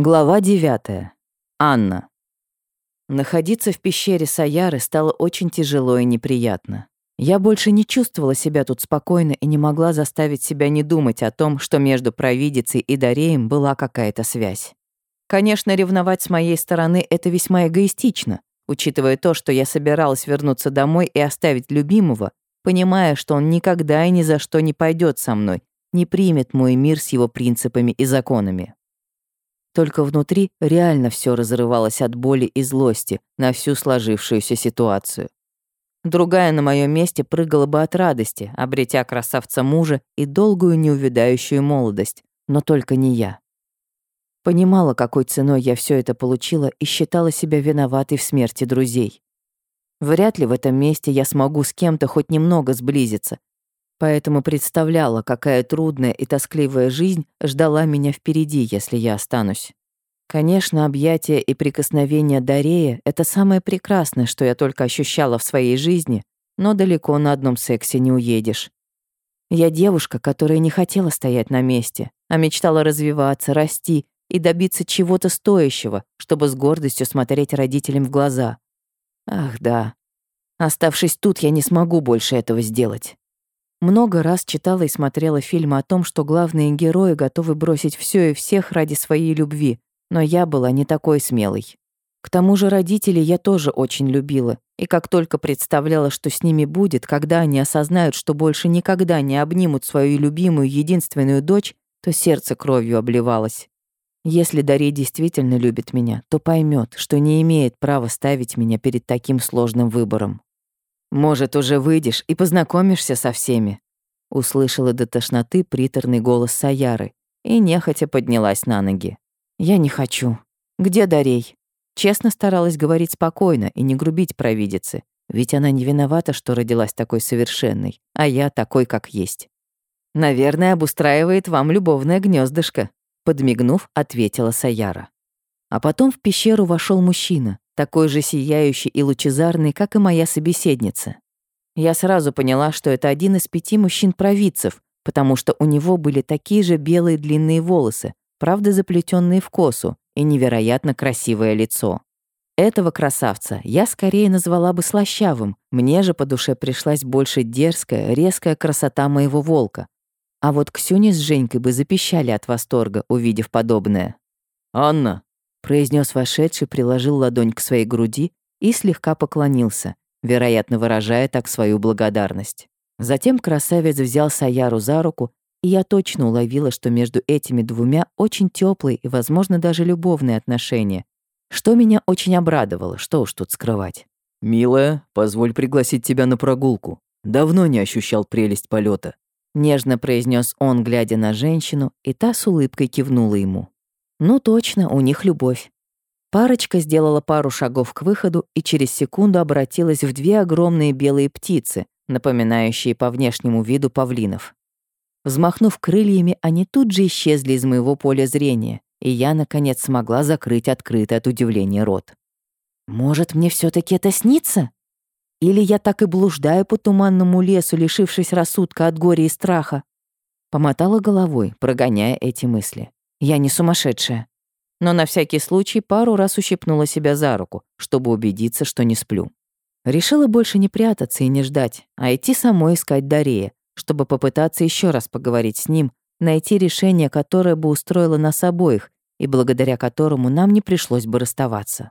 Глава 9. Анна. Находиться в пещере Саяры стало очень тяжело и неприятно. Я больше не чувствовала себя тут спокойно и не могла заставить себя не думать о том, что между провидицей и Дареем была какая-то связь. Конечно, ревновать с моей стороны — это весьма эгоистично, учитывая то, что я собиралась вернуться домой и оставить любимого, понимая, что он никогда и ни за что не пойдет со мной, не примет мой мир с его принципами и законами. Только внутри реально все разрывалось от боли и злости на всю сложившуюся ситуацию. Другая на моем месте прыгала бы от радости, обретя красавца мужа и долгую неувядающую молодость, но только не я. Понимала, какой ценой я все это получила и считала себя виноватой в смерти друзей. Вряд ли в этом месте я смогу с кем-то хоть немного сблизиться, Поэтому представляла, какая трудная и тоскливая жизнь ждала меня впереди, если я останусь. Конечно, объятия и прикосновения Дарея — это самое прекрасное, что я только ощущала в своей жизни, но далеко на одном сексе не уедешь. Я девушка, которая не хотела стоять на месте, а мечтала развиваться, расти и добиться чего-то стоящего, чтобы с гордостью смотреть родителям в глаза. Ах, да. Оставшись тут, я не смогу больше этого сделать. Много раз читала и смотрела фильмы о том, что главные герои готовы бросить все и всех ради своей любви, но я была не такой смелой. К тому же родителей я тоже очень любила, и как только представляла, что с ними будет, когда они осознают, что больше никогда не обнимут свою любимую единственную дочь, то сердце кровью обливалось. Если Дарья действительно любит меня, то поймет, что не имеет права ставить меня перед таким сложным выбором. «Может, уже выйдешь и познакомишься со всеми?» Услышала до тошноты приторный голос Саяры и нехотя поднялась на ноги. «Я не хочу. Где Дарей?» Честно старалась говорить спокойно и не грубить провидице, ведь она не виновата, что родилась такой совершенной, а я такой, как есть. «Наверное, обустраивает вам любовное гнездышко», подмигнув, ответила Саяра. А потом в пещеру вошел мужчина, такой же сияющий и лучезарный, как и моя собеседница. Я сразу поняла, что это один из пяти мужчин-провидцев, потому что у него были такие же белые длинные волосы, правда заплетенные в косу, и невероятно красивое лицо. Этого красавца я скорее назвала бы слащавым, мне же по душе пришлась больше дерзкая, резкая красота моего волка. А вот Ксюни с Женькой бы запищали от восторга, увидев подобное. «Анна, произнес вошедший, приложил ладонь к своей груди и слегка поклонился, вероятно, выражая так свою благодарность. Затем красавец взял Саяру за руку, и я точно уловила, что между этими двумя очень теплые и, возможно, даже любовные отношения, что меня очень обрадовало, что уж тут скрывать. «Милая, позволь пригласить тебя на прогулку. Давно не ощущал прелесть полета. Нежно произнес он, глядя на женщину, и та с улыбкой кивнула ему. Ну точно, у них любовь. Парочка сделала пару шагов к выходу и через секунду обратилась в две огромные белые птицы, напоминающие по внешнему виду павлинов. Взмахнув крыльями, они тут же исчезли из моего поля зрения, и я, наконец, смогла закрыть открытый от удивления рот. «Может, мне все таки это снится? Или я так и блуждаю по туманному лесу, лишившись рассудка от горя и страха?» Помотала головой, прогоняя эти мысли. Я не сумасшедшая. Но на всякий случай пару раз ущипнула себя за руку, чтобы убедиться, что не сплю. Решила больше не прятаться и не ждать, а идти самой искать Дарея, чтобы попытаться еще раз поговорить с ним, найти решение, которое бы устроило нас обоих и благодаря которому нам не пришлось бы расставаться.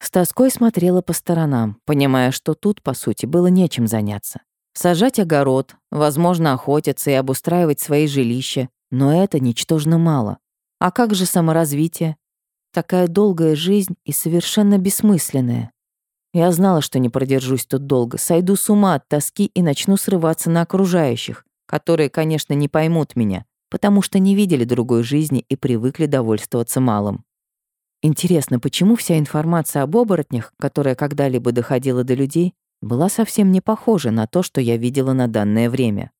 С тоской смотрела по сторонам, понимая, что тут, по сути, было нечем заняться. Сажать огород, возможно, охотиться и обустраивать свои жилища, но это ничтожно мало. А как же саморазвитие? Такая долгая жизнь и совершенно бессмысленная. Я знала, что не продержусь тут долго, сойду с ума от тоски и начну срываться на окружающих, которые, конечно, не поймут меня, потому что не видели другой жизни и привыкли довольствоваться малым. Интересно, почему вся информация об оборотнях, которая когда-либо доходила до людей, была совсем не похожа на то, что я видела на данное время?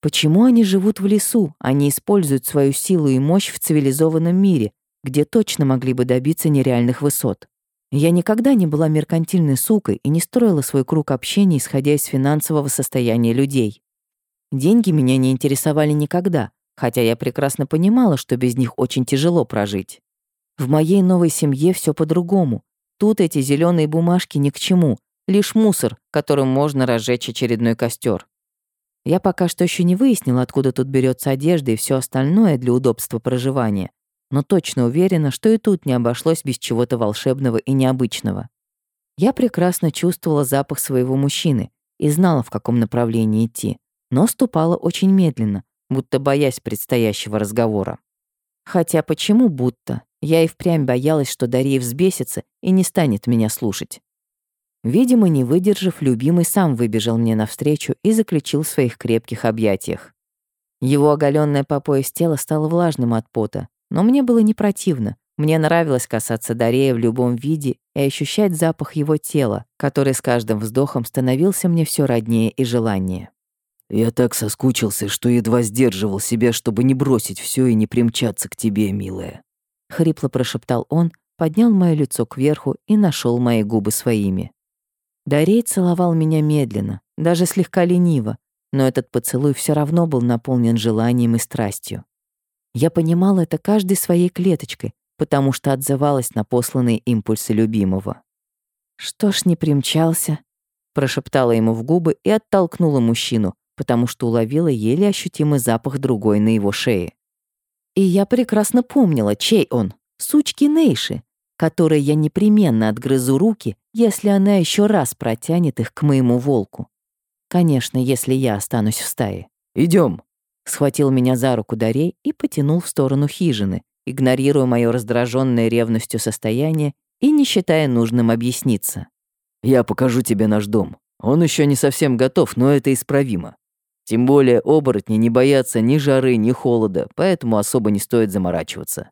Почему они живут в лесу, а не используют свою силу и мощь в цивилизованном мире, где точно могли бы добиться нереальных высот? Я никогда не была меркантильной сукой и не строила свой круг общения, исходя из финансового состояния людей. Деньги меня не интересовали никогда, хотя я прекрасно понимала, что без них очень тяжело прожить. В моей новой семье все по-другому. Тут эти зеленые бумажки ни к чему, лишь мусор, которым можно разжечь очередной костер. Я пока что еще не выяснила, откуда тут берется одежда и все остальное для удобства проживания, но точно уверена, что и тут не обошлось без чего-то волшебного и необычного. Я прекрасно чувствовала запах своего мужчины и знала, в каком направлении идти, но ступала очень медленно, будто боясь предстоящего разговора. Хотя почему будто? Я и впрямь боялась, что Дарья взбесится и не станет меня слушать. Видимо, не выдержав, любимый сам выбежал мне навстречу и заключил в своих крепких объятиях. Его оголенное по пояс тело стало влажным от пота, но мне было не противно. Мне нравилось касаться Дарея в любом виде и ощущать запах его тела, который с каждым вздохом становился мне все роднее и желаннее. «Я так соскучился, что едва сдерживал себя, чтобы не бросить все и не примчаться к тебе, милая», — хрипло прошептал он, поднял мое лицо кверху и нашел мои губы своими. Дарей целовал меня медленно, даже слегка лениво, но этот поцелуй все равно был наполнен желанием и страстью. Я понимала это каждой своей клеточкой, потому что отзывалась на посланные импульсы любимого. «Что ж не примчался?» прошептала ему в губы и оттолкнула мужчину, потому что уловила еле ощутимый запах другой на его шее. И я прекрасно помнила, чей он, сучки Нейши, которой я непременно отгрызу руки, если она еще раз протянет их к моему волку. Конечно, если я останусь в стае. Идем, схватил меня за руку Дарей и потянул в сторону хижины, игнорируя мое раздраженное ревностью состояние и не считая нужным объясниться. «Я покажу тебе наш дом. Он еще не совсем готов, но это исправимо. Тем более оборотни не боятся ни жары, ни холода, поэтому особо не стоит заморачиваться».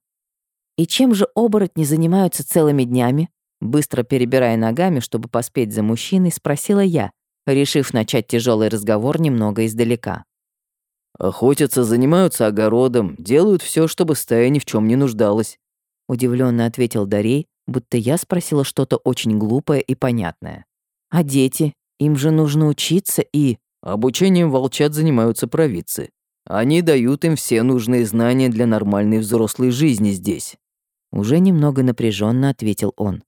«И чем же оборотни занимаются целыми днями?» Быстро перебирая ногами, чтобы поспеть за мужчиной, спросила я, решив начать тяжелый разговор немного издалека. Охотятся, занимаются огородом, делают все, чтобы стая ни в чем не нуждалась. Удивленно ответил Дарей, будто я спросила что-то очень глупое и понятное. А дети? Им же нужно учиться и... Обучением волчат занимаются провидцы. Они дают им все нужные знания для нормальной взрослой жизни здесь. Уже немного напряженно ответил он.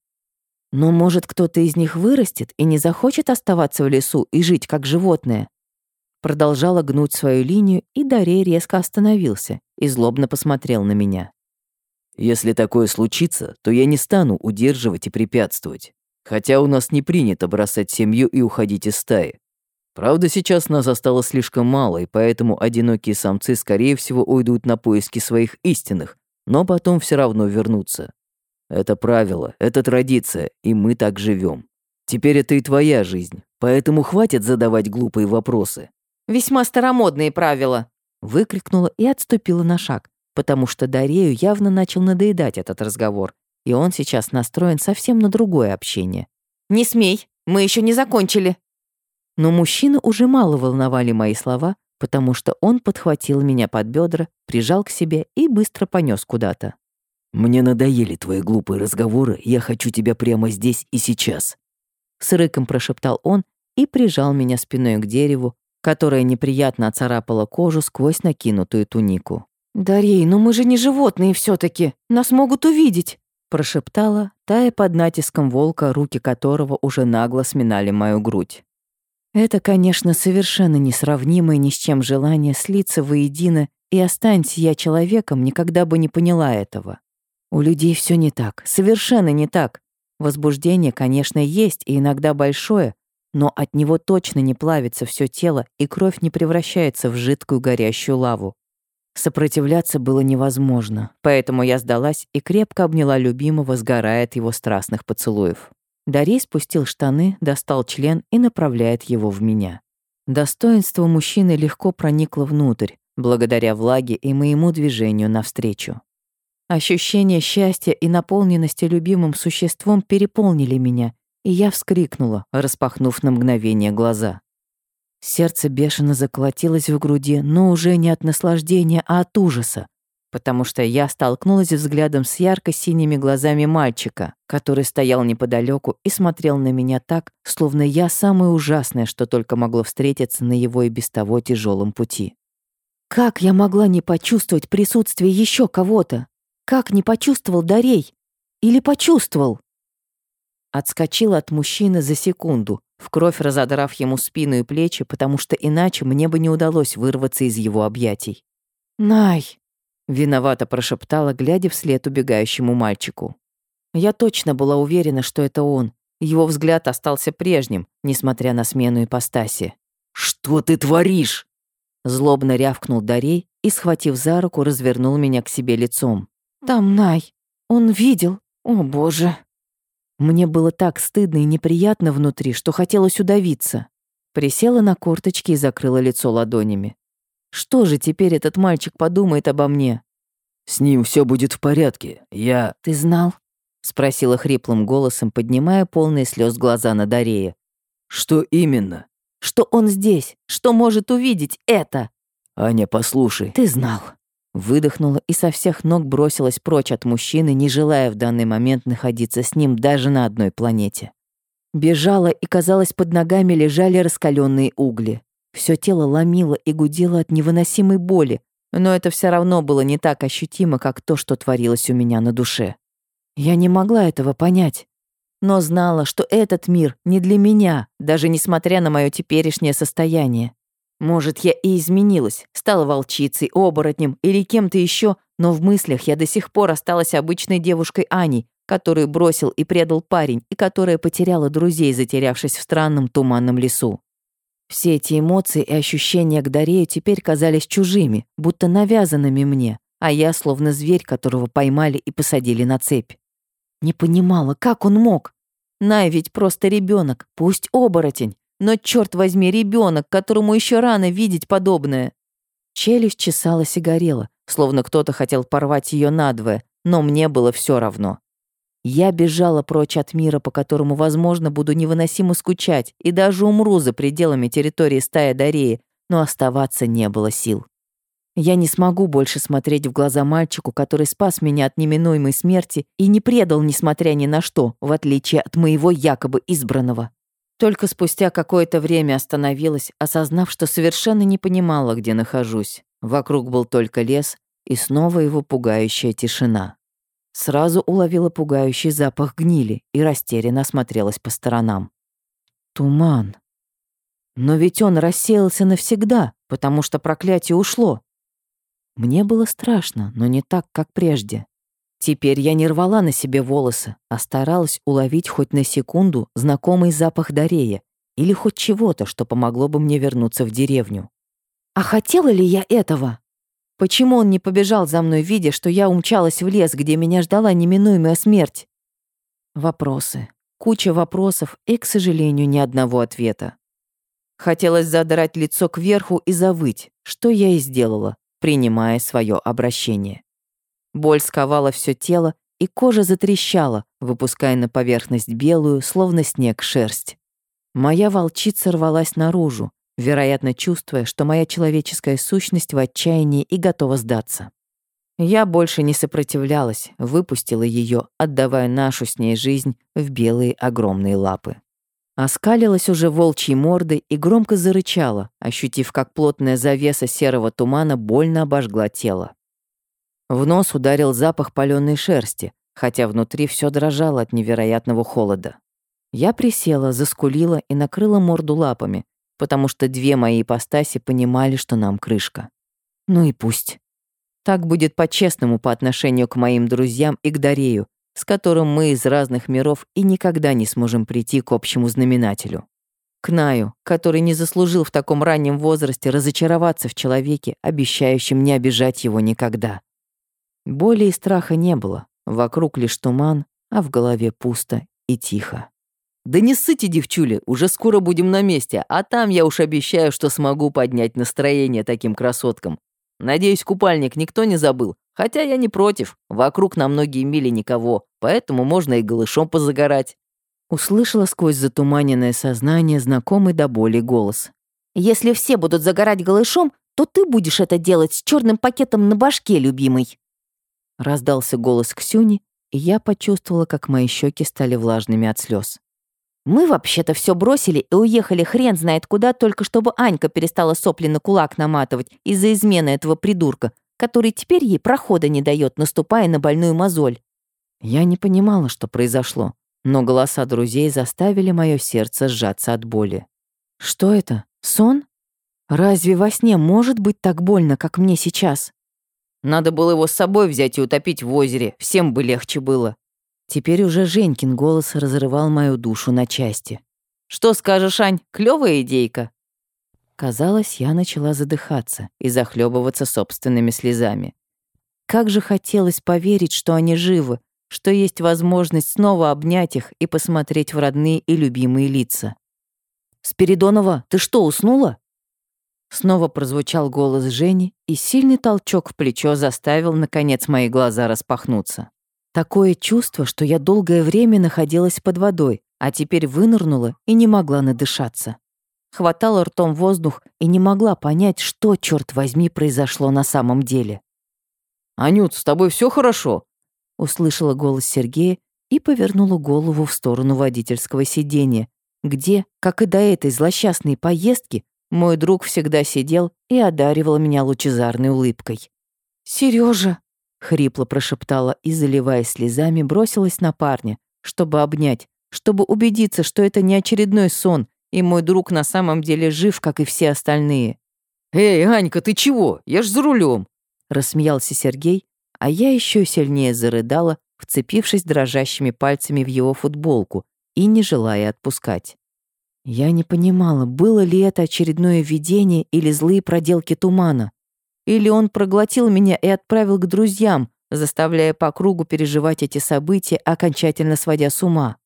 Но может кто-то из них вырастет и не захочет оставаться в лесу и жить как животное? Продолжала гнуть свою линию, и Дарей резко остановился и злобно посмотрел на меня. «Если такое случится, то я не стану удерживать и препятствовать. Хотя у нас не принято бросать семью и уходить из стаи. Правда, сейчас нас осталось слишком мало, и поэтому одинокие самцы, скорее всего, уйдут на поиски своих истинных, но потом все равно вернутся. Это правило, это традиция, и мы так живем. Теперь это и твоя жизнь, поэтому хватит задавать глупые вопросы. Весьма старомодные правила!» Выкрикнула и отступила на шаг, потому что Дарею явно начал надоедать этот разговор, и он сейчас настроен совсем на другое общение. «Не смей, мы еще не закончили!» Но мужчины уже мало волновали мои слова, потому что он подхватил меня под бедра, прижал к себе и быстро понес куда-то. «Мне надоели твои глупые разговоры, я хочу тебя прямо здесь и сейчас», с рыком прошептал он и прижал меня спиной к дереву, которая неприятно оцарапала кожу сквозь накинутую тунику. «Дарей, ну мы же не животные все таки Нас могут увидеть!» прошептала, тая под натиском волка, руки которого уже нагло сминали мою грудь. Это, конечно, совершенно несравнимое ни с чем желание слиться воедино, и останься я человеком, никогда бы не поняла этого. У людей все не так, совершенно не так. Возбуждение, конечно, есть, и иногда большое, но от него точно не плавится все тело, и кровь не превращается в жидкую горящую лаву. Сопротивляться было невозможно, поэтому я сдалась и крепко обняла любимого, сгорая от его страстных поцелуев. Дарей спустил штаны, достал член и направляет его в меня. Достоинство мужчины легко проникло внутрь, благодаря влаге и моему движению навстречу. Ощущение счастья и наполненности любимым существом переполнили меня, и я вскрикнула, распахнув на мгновение глаза. Сердце бешено заколотилось в груди, но уже не от наслаждения, а от ужаса, потому что я столкнулась взглядом с ярко-синими глазами мальчика, который стоял неподалеку и смотрел на меня так, словно я самое ужасное, что только могло встретиться на его и без того тяжелом пути. Как я могла не почувствовать присутствие еще кого-то? Как не почувствовал Дарей? Или почувствовал? Отскочила от мужчины за секунду, в кровь разодрав ему спину и плечи, потому что иначе мне бы не удалось вырваться из его объятий. «Най!» — виновато прошептала, глядя вслед убегающему мальчику. Я точно была уверена, что это он. Его взгляд остался прежним, несмотря на смену ипостаси. «Что ты творишь?» Злобно рявкнул Дарей и, схватив за руку, развернул меня к себе лицом. «Там Най. Он видел. О, боже!» Мне было так стыдно и неприятно внутри, что хотелось удавиться. Присела на корточки и закрыла лицо ладонями. Что же теперь этот мальчик подумает обо мне? С ним все будет в порядке. Я... Ты знал? Спросила хриплым голосом, поднимая полные слез глаза на Дарея. Что именно? Что он здесь, что может увидеть это. Аня, послушай. Ты знал. Выдохнула и со всех ног бросилась прочь от мужчины, не желая в данный момент находиться с ним даже на одной планете. Бежала, и, казалось, под ногами лежали раскаленные угли. Все тело ломило и гудело от невыносимой боли, но это все равно было не так ощутимо, как то, что творилось у меня на душе. Я не могла этого понять, но знала, что этот мир не для меня, даже несмотря на мое теперешнее состояние. Может, я и изменилась, стала волчицей, оборотнем или кем-то еще, но в мыслях я до сих пор осталась обычной девушкой Аней, которую бросил и предал парень, и которая потеряла друзей, затерявшись в странном туманном лесу. Все эти эмоции и ощущения к Дарею теперь казались чужими, будто навязанными мне, а я словно зверь, которого поймали и посадили на цепь. Не понимала, как он мог. Най ведь просто ребенок, пусть оборотень, но, черт возьми, ребенок, которому еще рано видеть подобное. Челюсть чесалась и горела, словно кто-то хотел порвать ее надвое, но мне было все равно. Я бежала прочь от мира, по которому, возможно, буду невыносимо скучать и даже умру за пределами территории стая Дареи, но оставаться не было сил. Я не смогу больше смотреть в глаза мальчику, который спас меня от неминуемой смерти и не предал, несмотря ни на что, в отличие от моего якобы избранного. Только спустя какое-то время остановилась, осознав, что совершенно не понимала, где нахожусь. Вокруг был только лес и снова его пугающая тишина. Сразу уловила пугающий запах гнили и растерянно осмотрелась по сторонам. Туман. Но ведь он рассеялся навсегда, потому что проклятие ушло. Мне было страшно, но не так, как прежде. Теперь я не рвала на себе волосы, а старалась уловить хоть на секунду знакомый запах Дарея или хоть чего-то, что помогло бы мне вернуться в деревню. А хотела ли я этого? Почему он не побежал за мной, видя, что я умчалась в лес, где меня ждала неминуемая смерть? Вопросы. Куча вопросов и, к сожалению, ни одного ответа. Хотелось задрать лицо кверху и завыть, что я и сделала, принимая свое обращение. Боль сковала все тело, и кожа затрещала, выпуская на поверхность белую, словно снег, шерсть. Моя волчица рвалась наружу, вероятно, чувствуя, что моя человеческая сущность в отчаянии и готова сдаться. Я больше не сопротивлялась, выпустила ее, отдавая нашу с ней жизнь в белые огромные лапы. Оскалилась уже волчьей мордой и громко зарычала, ощутив, как плотная завеса серого тумана больно обожгла тело. В нос ударил запах паленой шерсти, хотя внутри все дрожало от невероятного холода. Я присела, заскулила и накрыла морду лапами, потому что две мои ипостаси понимали, что нам крышка. Ну и пусть. Так будет по-честному по отношению к моим друзьям и к Дарею, с которым мы из разных миров и никогда не сможем прийти к общему знаменателю. К Наю, который не заслужил в таком раннем возрасте разочароваться в человеке, обещающем не обижать его никогда. Боли и страха не было, вокруг лишь туман, а в голове пусто и тихо. «Да не ссыте, девчули, уже скоро будем на месте, а там я уж обещаю, что смогу поднять настроение таким красоткам. Надеюсь, купальник никто не забыл, хотя я не против, вокруг на многие мили никого, поэтому можно и голышом позагорать». Услышала сквозь затуманенное сознание знакомый до боли голос. «Если все будут загорать голышом, то ты будешь это делать с черным пакетом на башке, любимый». Раздался голос Ксюни, и я почувствовала, как мои щеки стали влажными от слез. Мы вообще-то все бросили и уехали хрен знает куда, только чтобы Анька перестала сопли на кулак наматывать из-за измены этого придурка, который теперь ей прохода не дает, наступая на больную мозоль. Я не понимала, что произошло, но голоса друзей заставили мое сердце сжаться от боли. Что это? Сон? Разве во сне может быть так больно, как мне сейчас? Надо было его с собой взять и утопить в озере, всем бы легче было. Теперь уже Женькин голос разрывал мою душу на части. «Что скажешь, Ань, клёвая идейка?» Казалось, я начала задыхаться и захлебываться собственными слезами. Как же хотелось поверить, что они живы, что есть возможность снова обнять их и посмотреть в родные и любимые лица. «Спиридонова, ты что, уснула?» Снова прозвучал голос Жени, и сильный толчок в плечо заставил, наконец, мои глаза распахнуться. Такое чувство, что я долгое время находилась под водой, а теперь вынырнула и не могла надышаться. Хватала ртом воздух и не могла понять, что, черт возьми, произошло на самом деле. «Анют, с тобой все хорошо?» Услышала голос Сергея и повернула голову в сторону водительского сиденья, где, как и до этой злосчастной поездки, мой друг всегда сидел и одаривал меня лучезарной улыбкой. «Серёжа!» — хрипло прошептала и, заливаясь слезами, бросилась на парня, чтобы обнять, чтобы убедиться, что это не очередной сон, и мой друг на самом деле жив, как и все остальные. «Эй, Анька, ты чего? Я ж за рулем!» Рассмеялся Сергей, а я еще сильнее зарыдала, вцепившись дрожащими пальцами в его футболку и не желая отпускать. Я не понимала, было ли это очередное видение или злые проделки тумана. Или он проглотил меня и отправил к друзьям, заставляя по кругу переживать эти события, окончательно сводя с ума.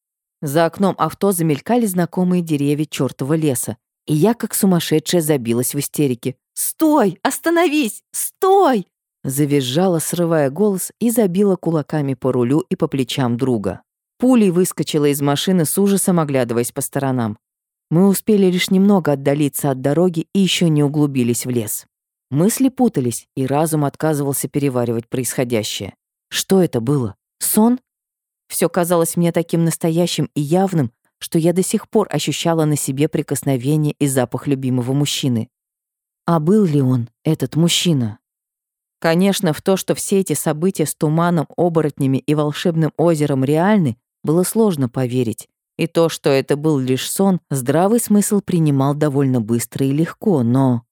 За окном авто замелькали знакомые деревья чёртова леса, и я, как сумасшедшая, забилась в истерике. «Стой! Остановись! Стой!» Завизжала, срывая голос, и забила кулаками по рулю и по плечам друга. Пулей выскочила из машины с ужасом, оглядываясь по сторонам. Мы успели лишь немного отдалиться от дороги и еще не углубились в лес. Мысли путались, и разум отказывался переваривать происходящее. Что это было? Сон? Все казалось мне таким настоящим и явным, что я до сих пор ощущала на себе прикосновение и запах любимого мужчины. А был ли он, этот мужчина? Конечно, в то, что все эти события с туманом, оборотнями и волшебным озером реальны, было сложно поверить. И то, что это был лишь сон, здравый смысл принимал довольно быстро и легко, но...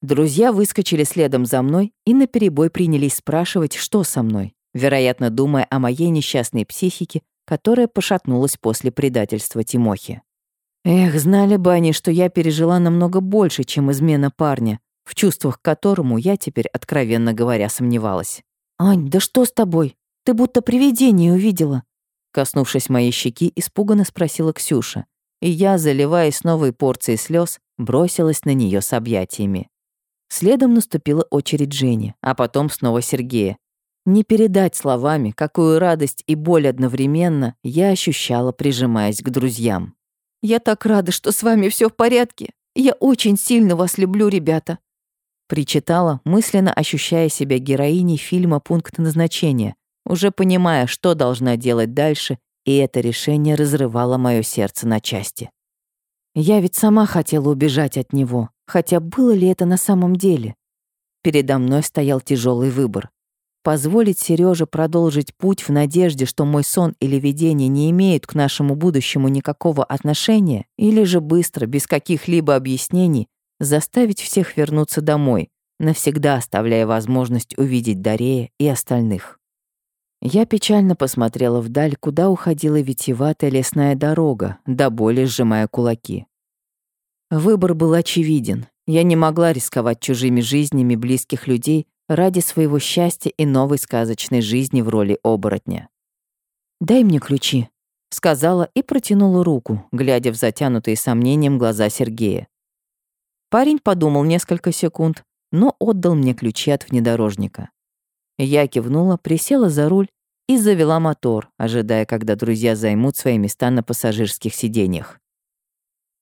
Друзья выскочили следом за мной и наперебой принялись спрашивать, что со мной, вероятно, думая о моей несчастной психике, которая пошатнулась после предательства Тимохи. Эх, знали бы они, что я пережила намного больше, чем измена парня, в чувствах к которому я теперь, откровенно говоря, сомневалась. «Ань, да что с тобой? Ты будто привидение увидела», Коснувшись моей щеки, испуганно спросила Ксюша, и я, заливаясь новой порцией слез, бросилась на нее с объятиями. Следом наступила очередь Жени, а потом снова Сергея. Не передать словами, какую радость и боль одновременно я ощущала, прижимаясь к друзьям. «Я так рада, что с вами все в порядке. Я очень сильно вас люблю, ребята», причитала, мысленно ощущая себя героиней фильма «Пункт назначения», уже понимая, что должна делать дальше, и это решение разрывало мое сердце на части. Я ведь сама хотела убежать от него, хотя было ли это на самом деле? Передо мной стоял тяжелый выбор. Позволить Сереже продолжить путь в надежде, что мой сон или видение не имеют к нашему будущему никакого отношения, или же быстро, без каких-либо объяснений, заставить всех вернуться домой, навсегда оставляя возможность увидеть Дарея и остальных. Я печально посмотрела вдаль, куда уходила витиеватая лесная дорога, до боли сжимая кулаки. Выбор был очевиден. Я не могла рисковать чужими жизнями близких людей ради своего счастья и новой сказочной жизни в роли оборотня. «Дай мне ключи», — сказала и протянула руку, глядя в затянутые сомнением глаза Сергея. Парень подумал несколько секунд, но отдал мне ключи от внедорожника. Я кивнула, присела за руль и завела мотор, ожидая, когда друзья займут свои места на пассажирских сиденьях.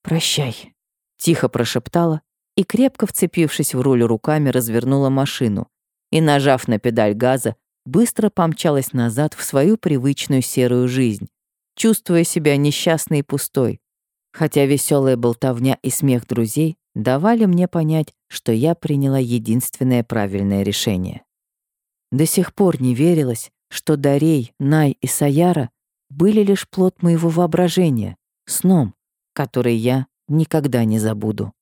«Прощай», — тихо прошептала и, крепко вцепившись в руль руками, развернула машину и, нажав на педаль газа, быстро помчалась назад в свою привычную серую жизнь, чувствуя себя несчастной и пустой, хотя веселая болтовня и смех друзей давали мне понять, что я приняла единственное правильное решение. До сих пор не верилось, что Дарей, Най и Саяра были лишь плод моего воображения, сном, который я никогда не забуду.